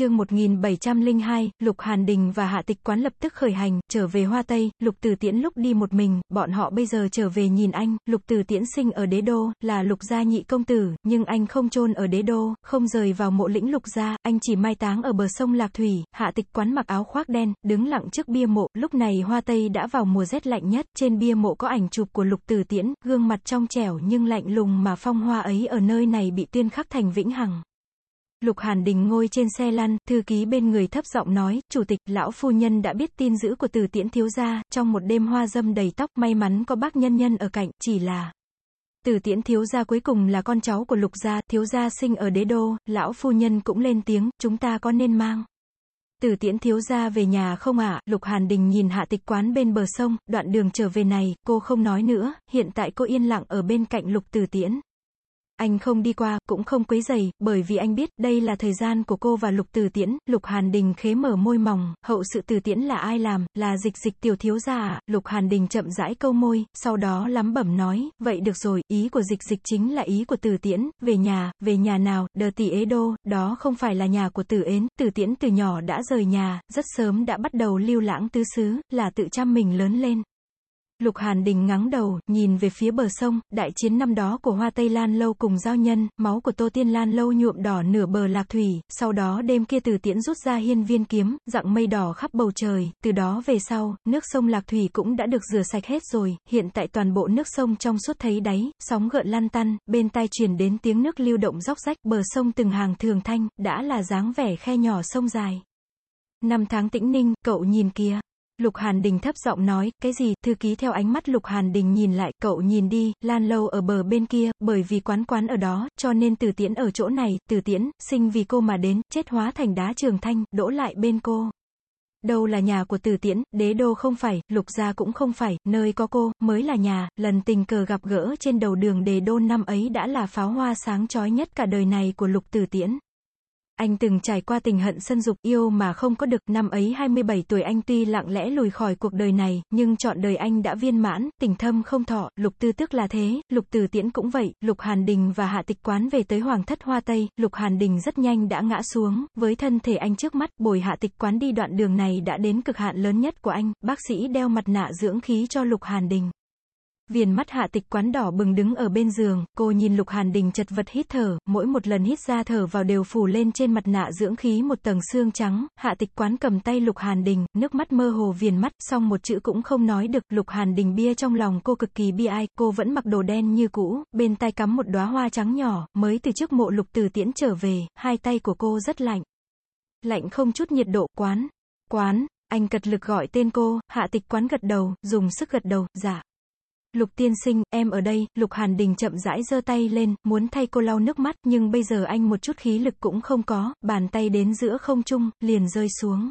chương 1702, Lục Hàn Đình và Hạ Tịch Quán lập tức khởi hành, trở về Hoa Tây, Lục Tử Tiễn lúc đi một mình, bọn họ bây giờ trở về nhìn anh, Lục Tử Tiễn sinh ở đế đô, là Lục gia nhị công tử, nhưng anh không chôn ở đế đô, không rời vào mộ lĩnh Lục gia, anh chỉ mai táng ở bờ sông Lạc Thủy, Hạ Tịch Quán mặc áo khoác đen, đứng lặng trước bia mộ, lúc này Hoa Tây đã vào mùa rét lạnh nhất, trên bia mộ có ảnh chụp của Lục Tử Tiễn, gương mặt trong trẻo nhưng lạnh lùng mà phong hoa ấy ở nơi này bị tuyên khắc thành vĩnh hằng. Lục Hàn Đình ngồi trên xe lăn, thư ký bên người thấp giọng nói, chủ tịch, lão phu nhân đã biết tin dữ của từ tiễn thiếu gia, trong một đêm hoa dâm đầy tóc, may mắn có bác nhân nhân ở cạnh, chỉ là... Từ tiễn thiếu gia cuối cùng là con cháu của lục gia, thiếu gia sinh ở đế đô, lão phu nhân cũng lên tiếng, chúng ta có nên mang. Từ tiễn thiếu gia về nhà không ạ, Lục Hàn Đình nhìn hạ tịch quán bên bờ sông, đoạn đường trở về này, cô không nói nữa, hiện tại cô yên lặng ở bên cạnh Lục Từ Tiễn. Anh không đi qua, cũng không quấy giày, bởi vì anh biết, đây là thời gian của cô và Lục Từ Tiễn, Lục Hàn Đình khế mở môi mỏng, hậu sự Từ Tiễn là ai làm, là dịch dịch tiểu thiếu gia à, Lục Hàn Đình chậm rãi câu môi, sau đó lắm bẩm nói, vậy được rồi, ý của dịch dịch chính là ý của Từ Tiễn, về nhà, về nhà nào, đờ tỷ ế đô, đó không phải là nhà của Từ Ến, Từ Tiễn từ nhỏ đã rời nhà, rất sớm đã bắt đầu lưu lãng tứ xứ, là tự chăm mình lớn lên. Lục Hàn Đình ngắng đầu, nhìn về phía bờ sông, đại chiến năm đó của Hoa Tây Lan Lâu cùng giao nhân, máu của Tô Tiên Lan Lâu nhuộm đỏ nửa bờ lạc thủy, sau đó đêm kia từ tiễn rút ra hiên viên kiếm, dặng mây đỏ khắp bầu trời, từ đó về sau, nước sông lạc thủy cũng đã được rửa sạch hết rồi, hiện tại toàn bộ nước sông trong suốt thấy đáy, sóng gợn lan tăn, bên tai truyền đến tiếng nước lưu động róc rách, bờ sông từng hàng thường thanh, đã là dáng vẻ khe nhỏ sông dài. Năm tháng tĩnh ninh, cậu nhìn kia. Lục Hàn Đình thấp giọng nói, cái gì, thư ký theo ánh mắt Lục Hàn Đình nhìn lại, cậu nhìn đi, Lan Lâu ở bờ bên kia, bởi vì quán quán ở đó, cho nên Từ Tiễn ở chỗ này, Từ Tiễn, sinh vì cô mà đến, chết hóa thành đá trường thanh, đỗ lại bên cô. Đâu là nhà của Từ Tiễn, đế đô không phải, lục gia cũng không phải, nơi có cô, mới là nhà, lần tình cờ gặp gỡ trên đầu đường đề đô năm ấy đã là pháo hoa sáng chói nhất cả đời này của lục Từ Tiễn. Anh từng trải qua tình hận sân dục yêu mà không có được, năm ấy 27 tuổi anh tuy lặng lẽ lùi khỏi cuộc đời này, nhưng chọn đời anh đã viên mãn, tình thâm không thọ, lục tư tức là thế, lục từ tiễn cũng vậy, lục hàn đình và hạ tịch quán về tới hoàng thất hoa tây, lục hàn đình rất nhanh đã ngã xuống, với thân thể anh trước mắt, bồi hạ tịch quán đi đoạn đường này đã đến cực hạn lớn nhất của anh, bác sĩ đeo mặt nạ dưỡng khí cho lục hàn đình. Viền mắt hạ tịch quán đỏ bừng đứng ở bên giường, cô nhìn lục hàn đình chật vật hít thở, mỗi một lần hít ra thở vào đều phủ lên trên mặt nạ dưỡng khí một tầng xương trắng, hạ tịch quán cầm tay lục hàn đình, nước mắt mơ hồ viền mắt, xong một chữ cũng không nói được, lục hàn đình bia trong lòng cô cực kỳ bi ai, cô vẫn mặc đồ đen như cũ, bên tay cắm một đóa hoa trắng nhỏ, mới từ trước mộ lục từ tiễn trở về, hai tay của cô rất lạnh. Lạnh không chút nhiệt độ, quán, quán, anh cật lực gọi tên cô, hạ tịch quán gật đầu, dùng sức gật đầu, dạ. Lục tiên sinh, em ở đây, Lục Hàn Đình chậm rãi giơ tay lên, muốn thay cô lau nước mắt, nhưng bây giờ anh một chút khí lực cũng không có, bàn tay đến giữa không trung, liền rơi xuống.